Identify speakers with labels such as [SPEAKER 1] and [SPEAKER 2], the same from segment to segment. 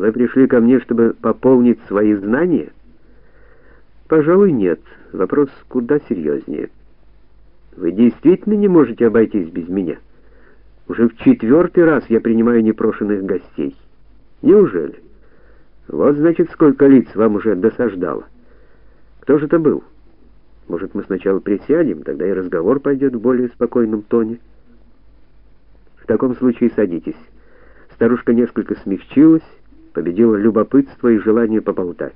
[SPEAKER 1] Вы пришли ко мне, чтобы пополнить свои знания? Пожалуй, нет. Вопрос куда серьезнее. Вы действительно не можете обойтись без меня? Уже в четвертый раз я принимаю непрошенных гостей. Неужели? Вот значит, сколько лиц вам уже досаждало. Кто же это был? Может, мы сначала присядем, тогда и разговор пойдет в более спокойном тоне. В таком случае садитесь. Старушка несколько смягчилась, победила любопытство и желание поболтать.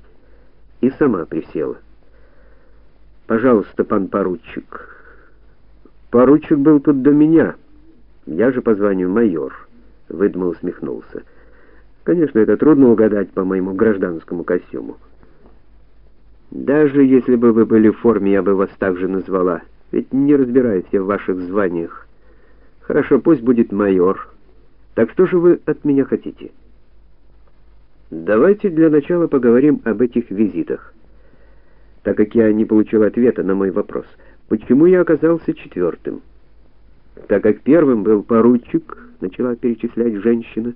[SPEAKER 1] И сама присела. Пожалуйста, пан поручик. Поручик был тут до меня. Я же по званию майор, выдумал усмехнулся. Конечно, это трудно угадать по моему гражданскому костюму. Даже если бы вы были в форме, я бы вас также назвала. Ведь не разбираюсь я в ваших званиях. Хорошо, пусть будет майор. Так что же вы от меня хотите? Давайте для начала поговорим об этих визитах. Так как я не получил ответа на мой вопрос, почему я оказался четвертым? Так как первым был поручик, начала перечислять женщина,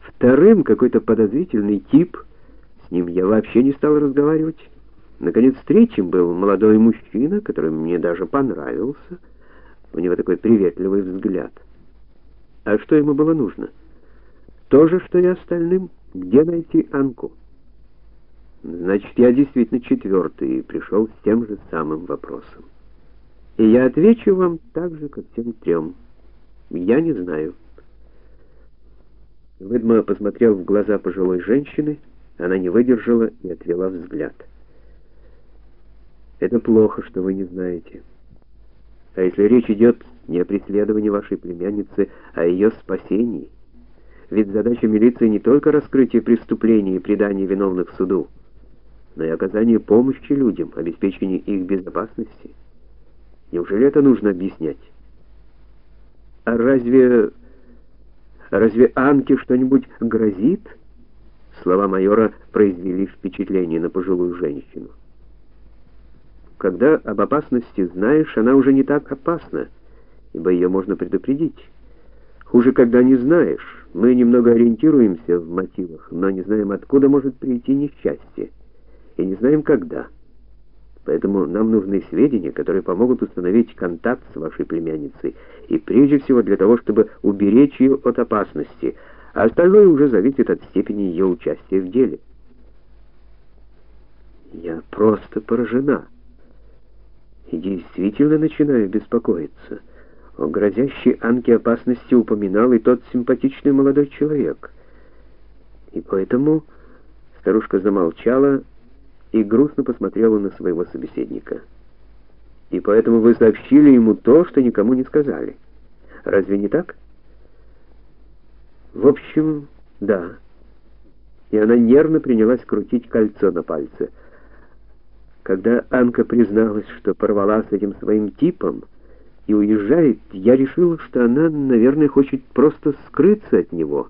[SPEAKER 1] вторым какой-то подозрительный тип, с ним я вообще не стал разговаривать. Наконец, третьим был молодой мужчина, который мне даже понравился. У него такой приветливый взгляд. А что ему было нужно? То же, что и остальным. Где найти Анку? Значит, я действительно четвертый и пришел с тем же самым вопросом. И я отвечу вам так же, как всем трем. Я не знаю. Выдма посмотрел в глаза пожилой женщины, она не выдержала и отвела взгляд. Это плохо, что вы не знаете. А если речь идет не о преследовании вашей племянницы, а о ее спасении? Ведь задача милиции не только раскрытие преступлений и предание виновных суду, но и оказание помощи людям, обеспечение их безопасности. Неужели это нужно объяснять? А разве разве Анке что-нибудь грозит? Слова майора произвели впечатление на пожилую женщину. Когда об опасности знаешь, она уже не так опасна, ибо ее можно предупредить. Хуже, когда не знаешь. Мы немного ориентируемся в мотивах, но не знаем, откуда может прийти несчастье, и не знаем, когда. Поэтому нам нужны сведения, которые помогут установить контакт с вашей племянницей, и прежде всего для того, чтобы уберечь ее от опасности, а остальное уже зависит от степени ее участия в деле. Я просто поражена и действительно начинаю беспокоиться. О грозящей Анке опасности упоминал и тот симпатичный молодой человек. И поэтому старушка замолчала и грустно посмотрела на своего собеседника. И поэтому вы сообщили ему то, что никому не сказали. Разве не так? В общем, да. И она нервно принялась крутить кольцо на пальце. Когда Анка призналась, что порвала с этим своим типом и уезжает, я решил, что она, наверное, хочет просто скрыться от него.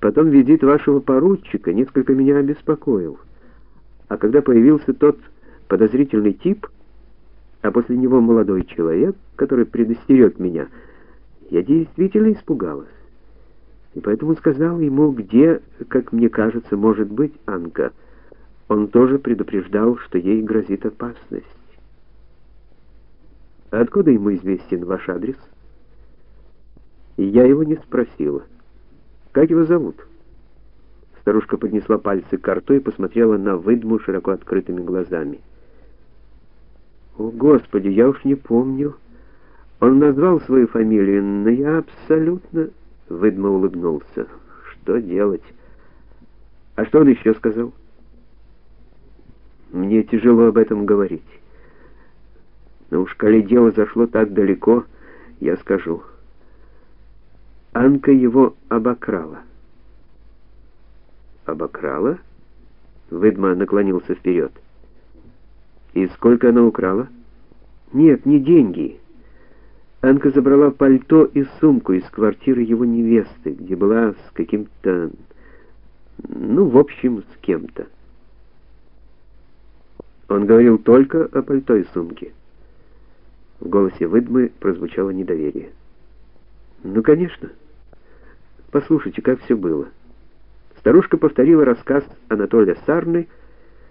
[SPEAKER 1] Потом визит вашего поручика несколько меня обеспокоил. А когда появился тот подозрительный тип, а после него молодой человек, который предостерег меня, я действительно испугалась. И поэтому сказал ему, где, как мне кажется, может быть Анка — он тоже предупреждал, что ей грозит опасность. Откуда ему известен ваш адрес? Я его не спросила. Как его зовут? Старушка поднесла пальцы к рту и посмотрела на выдму широко открытыми глазами. О, Господи, я уж не помню. Он назвал свою фамилию, но я абсолютно... Выдма улыбнулся. Что делать? А что он еще сказал? Мне тяжело об этом говорить. Но уж коли дело зашло так далеко, я скажу. Анка его обокрала. Обокрала? Выдма наклонился вперед. И сколько она украла? Нет, не деньги. Анка забрала пальто и сумку из квартиры его невесты, где была с каким-то... Ну, в общем, с кем-то. Он говорил только о пальто и сумке. В голосе Выдмы прозвучало недоверие. «Ну, конечно. Послушайте, как все было». Старушка повторила рассказ Анатолия Сарны